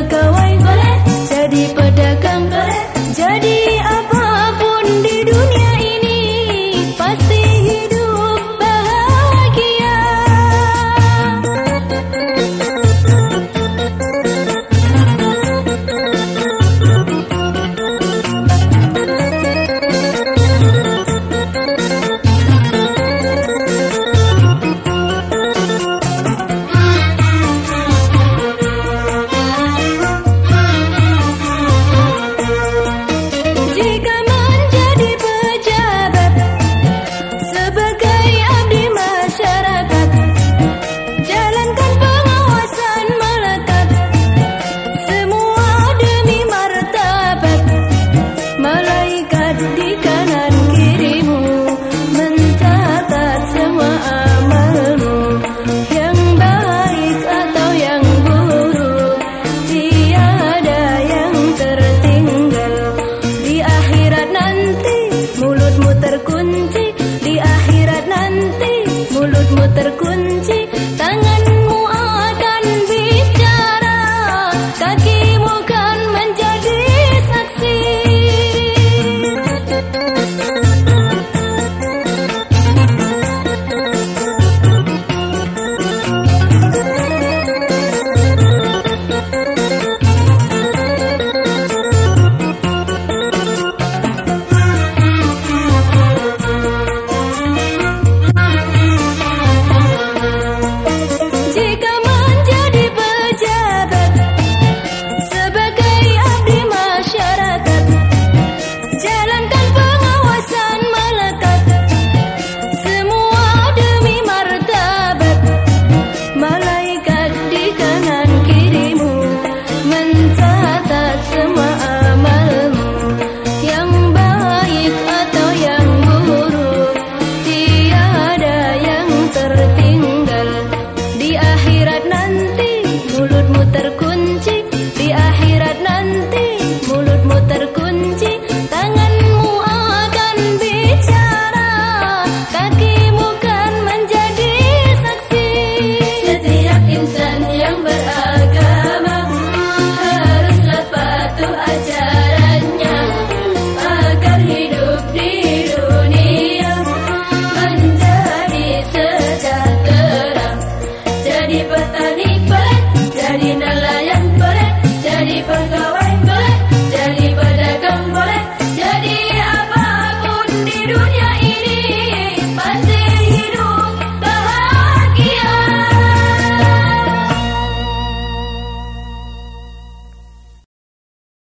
Jadi pegawai